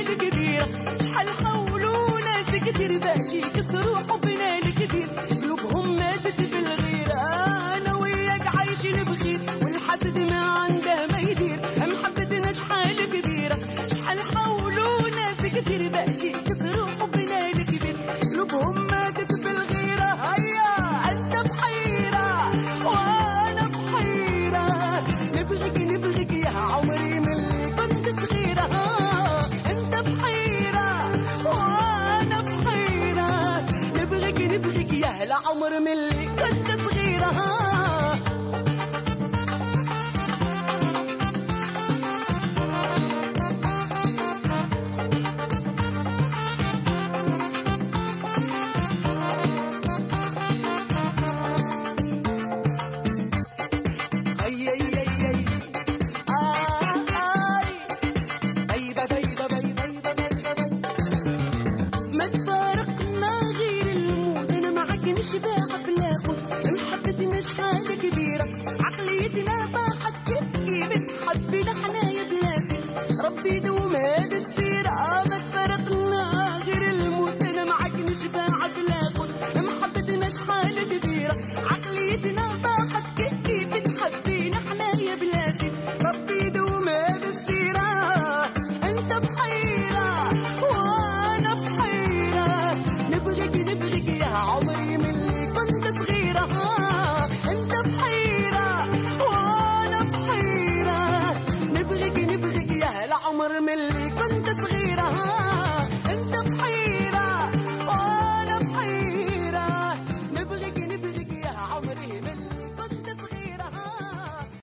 القدير. شحال حولوا ناس كتير باش يكسروا حبنا الكبير. قلوبهم ماتت بالغيرة أنا وياك عايشين بخير والحسد ما عنده ما يدير محبتنا شحال كبيرة. شحال حاولوا ناس كتير باش يكسروا حبنا من اللي شباح بلاخوت محبتنا شحال كبيرة. عقليتنا طاحت كيف قيمة حبنا حنايا بلادي. ربي يدوم هذا السير ما تفرقنا غير الموت. أنا معك مش باعد